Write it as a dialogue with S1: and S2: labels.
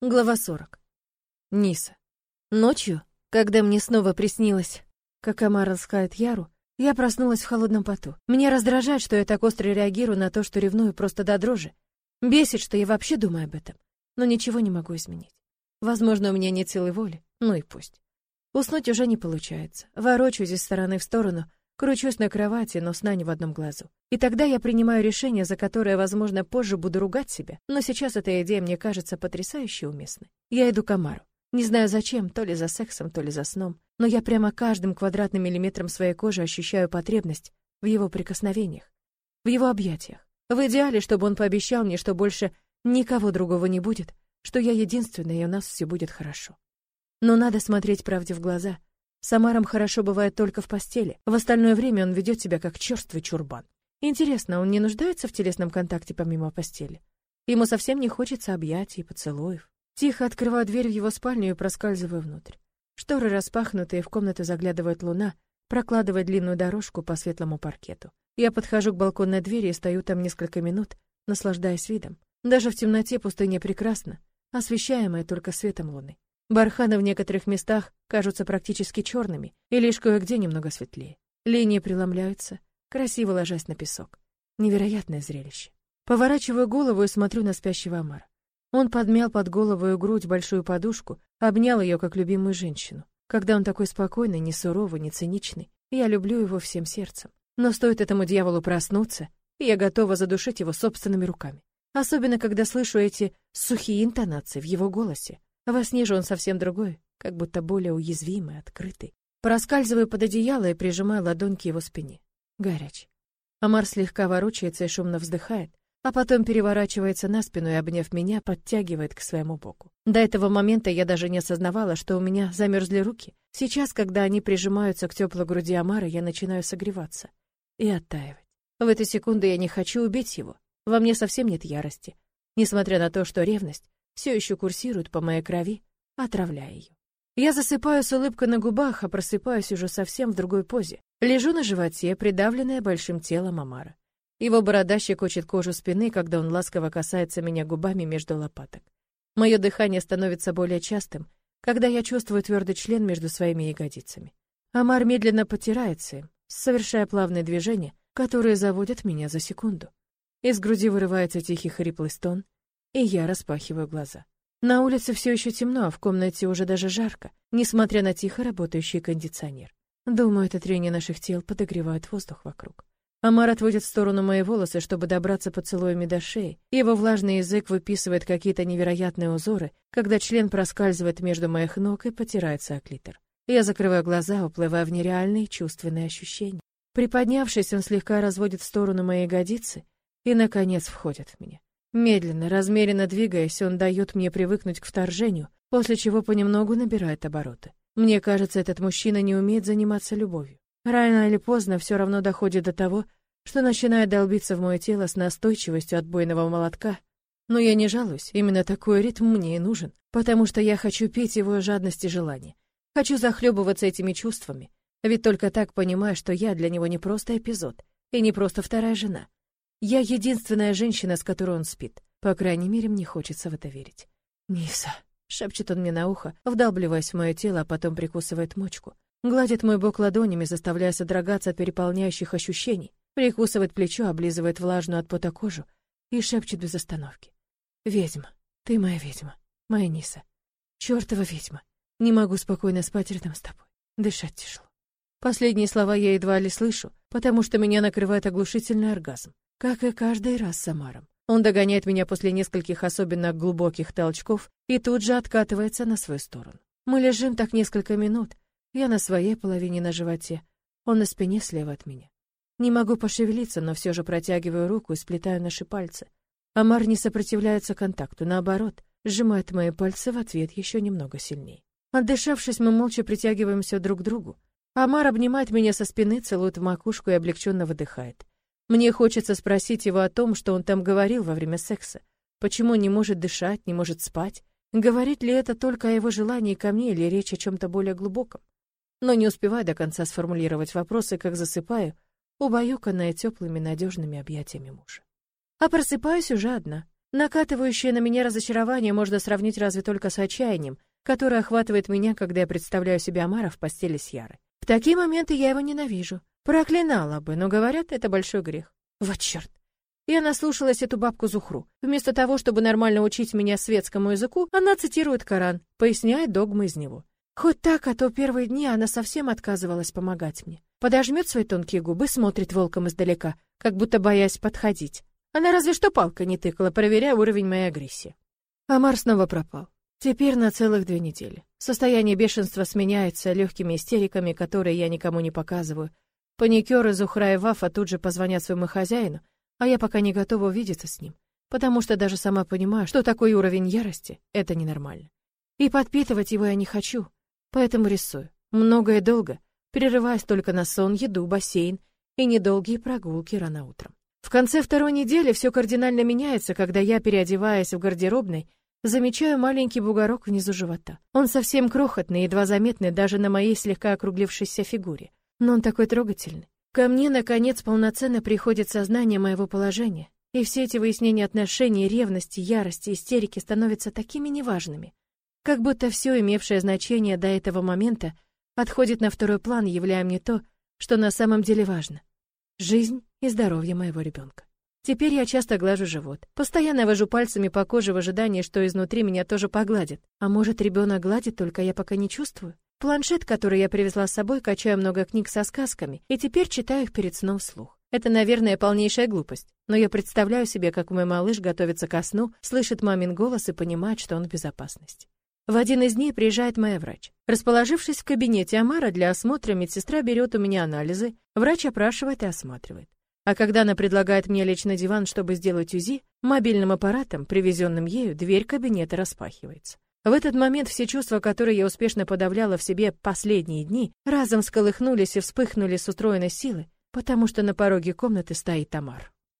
S1: Глава 40. Ниса. Ночью, когда мне снова приснилось, как Амар ласкает Яру, я проснулась в холодном поту. Меня раздражает, что я так остро реагирую на то, что ревную просто до дрожи. Бесит, что я вообще думаю об этом. Но ничего не могу изменить. Возможно, у меня нет силы воли. Ну и пусть. Уснуть уже не получается. Ворочаюсь из стороны в сторону, кручусь на кровати, но сна не в одном глазу. И тогда я принимаю решение, за которое, возможно, позже буду ругать себя, но сейчас эта идея мне кажется потрясающе уместной. Я иду к Амару. Не знаю зачем, то ли за сексом, то ли за сном, но я прямо каждым квадратным миллиметром своей кожи ощущаю потребность в его прикосновениях, в его объятиях. В идеале, чтобы он пообещал мне, что больше никого другого не будет, что я единственная, и у нас все будет хорошо. Но надо смотреть правде в глаза. С Амаром хорошо бывает только в постели. В остальное время он ведет себя как черствый чурбан. Интересно, он не нуждается в телесном контакте помимо постели? Ему совсем не хочется объятий и поцелуев. Тихо открываю дверь в его спальню и проскальзываю внутрь. Шторы распахнуты, и в комнату заглядывает луна, прокладывая длинную дорожку по светлому паркету. Я подхожу к балконной двери и стою там несколько минут, наслаждаясь видом. Даже в темноте пустыня прекрасна, освещаемая только светом луны. Барханы в некоторых местах кажутся практически черными, и лишь кое-где немного светлее. Линии преломляются, красиво ложась на песок. Невероятное зрелище. Поворачиваю голову и смотрю на спящего Амара. Он подмял под голову и грудь большую подушку, обнял ее как любимую женщину. Когда он такой спокойный, не суровый, не циничный, я люблю его всем сердцем. Но стоит этому дьяволу проснуться, и я готова задушить его собственными руками. Особенно, когда слышу эти сухие интонации в его голосе. Во сне же он совсем другой, как будто более уязвимый, открытый. Проскальзываю под одеяло и прижимаю ладонь к его спине горяч. Амар слегка ворочается и шумно вздыхает, а потом переворачивается на спину и, обняв меня, подтягивает к своему боку. До этого момента я даже не осознавала, что у меня замерзли руки. Сейчас, когда они прижимаются к теплой груди Амара, я начинаю согреваться и оттаивать. В эту секунду я не хочу убить его. Во мне совсем нет ярости, несмотря на то, что ревность все еще курсирует по моей крови, отравляя ее. Я засыпаю с улыбкой на губах, а просыпаюсь уже совсем в другой позе. Лежу на животе, придавленная большим телом Амара. Его борода щекочет кожу спины, когда он ласково касается меня губами между лопаток. Мое дыхание становится более частым, когда я чувствую твердый член между своими ягодицами. Амар медленно потирается им, совершая плавные движения, которые заводят меня за секунду. Из груди вырывается тихий хриплый стон, и я распахиваю глаза. На улице все еще темно, а в комнате уже даже жарко, несмотря на тихо работающий кондиционер. Думаю, это трение наших тел подогревает воздух вокруг. Амар отводит в сторону мои волосы, чтобы добраться поцелуями до шеи. Его влажный язык выписывает какие-то невероятные узоры, когда член проскальзывает между моих ног и потирается о клитор. Я закрываю глаза, уплывая в нереальные чувственные ощущения. Приподнявшись, он слегка разводит в сторону мои ягодицы и, наконец, входит в меня. Медленно, размеренно двигаясь, он дает мне привыкнуть к вторжению, после чего понемногу набирает обороты. Мне кажется, этот мужчина не умеет заниматься любовью. Рано или поздно все равно доходит до того, что начинает долбиться в мое тело с настойчивостью отбойного молотка. Но я не жалуюсь, именно такой ритм мне и нужен, потому что я хочу пить его жадность и желание. Хочу захлебываться этими чувствами, ведь только так понимаю, что я для него не просто эпизод и не просто вторая жена. Я единственная женщина, с которой он спит. По крайней мере, мне хочется в это верить. «Ниса», — шепчет он мне на ухо, вдалбливаясь в мое тело, а потом прикусывает мочку. Гладит мой бок ладонями, заставляя содрогаться от переполняющих ощущений. Прикусывает плечо, облизывает влажную от пота кожу и шепчет без остановки. «Ведьма, ты моя ведьма, моя Ниса. Чёртова ведьма. Не могу спокойно спать рядом с тобой. Дышать тяжело». Последние слова я едва ли слышу, потому что меня накрывает оглушительный оргазм как и каждый раз с Самаром. Он догоняет меня после нескольких особенно глубоких толчков и тут же откатывается на свою сторону. Мы лежим так несколько минут. Я на своей половине на животе, он на спине слева от меня. Не могу пошевелиться, но все же протягиваю руку и сплетаю наши пальцы. Амар не сопротивляется контакту, наоборот, сжимает мои пальцы в ответ еще немного сильнее. Отдышавшись, мы молча притягиваемся друг к другу. Амар обнимает меня со спины, целует в макушку и облегченно выдыхает. Мне хочется спросить его о том, что он там говорил во время секса. Почему не может дышать, не может спать? Говорит ли это только о его желании ко мне или речь о чем-то более глубоком? Но не успеваю до конца сформулировать вопросы, как засыпаю, убаюканная теплыми надежными объятиями мужа. А просыпаюсь уже одна. Накатывающее на меня разочарование можно сравнить разве только с отчаянием, которое охватывает меня, когда я представляю себе Амара в постели с Ярой. В такие моменты я его ненавижу. Проклинала бы, но говорят, это большой грех. Вот черт. Я наслушалась эту бабку Зухру. Вместо того, чтобы нормально учить меня светскому языку, она цитирует Коран, поясняет догмы из него. Хоть так, а то первые дни она совсем отказывалась помогать мне. Подожмет свои тонкие губы, смотрит волком издалека, как будто боясь подходить. Она разве что палкой не тыкала, проверяя уровень моей агрессии. Амар снова пропал. Теперь на целых две недели. Состояние бешенства сменяется легкими истериками, которые я никому не показываю. Паникеры Зухра и Вафа тут же позвонят своему хозяину, а я пока не готова увидеться с ним, потому что даже сама понимаю, что такой уровень ярости — это ненормально. И подпитывать его я не хочу, поэтому рисую. Много и долго, перерываясь только на сон, еду, бассейн и недолгие прогулки рано утром. В конце второй недели все кардинально меняется, когда я, переодеваясь в гардеробной, замечаю маленький бугорок внизу живота. Он совсем крохотный, едва заметный даже на моей слегка округлившейся фигуре. Но он такой трогательный. Ко мне, наконец, полноценно приходит сознание моего положения, и все эти выяснения отношений, ревности, ярости, истерики становятся такими неважными. Как будто все имевшее значение до этого момента отходит на второй план, являя мне то, что на самом деле важно — жизнь и здоровье моего ребенка. Теперь я часто глажу живот. Постоянно вожу пальцами по коже в ожидании, что изнутри меня тоже погладят. А может, ребенок гладит, только я пока не чувствую? Планшет, который я привезла с собой, качаю много книг со сказками, и теперь читаю их перед сном вслух. Это, наверное, полнейшая глупость, но я представляю себе, как мой малыш готовится ко сну, слышит мамин голос и понимает, что он в безопасности. В один из дней приезжает моя врач. Расположившись в кабинете Амара для осмотра, медсестра берет у меня анализы, врач опрашивает и осматривает. А когда она предлагает мне лечь на диван, чтобы сделать УЗИ, мобильным аппаратом, привезенным ею, дверь кабинета распахивается. В этот момент все чувства, которые я успешно подавляла в себе последние дни, разом всколыхнулись и вспыхнули с утроенной силы, потому что на пороге комнаты стоит Тамар.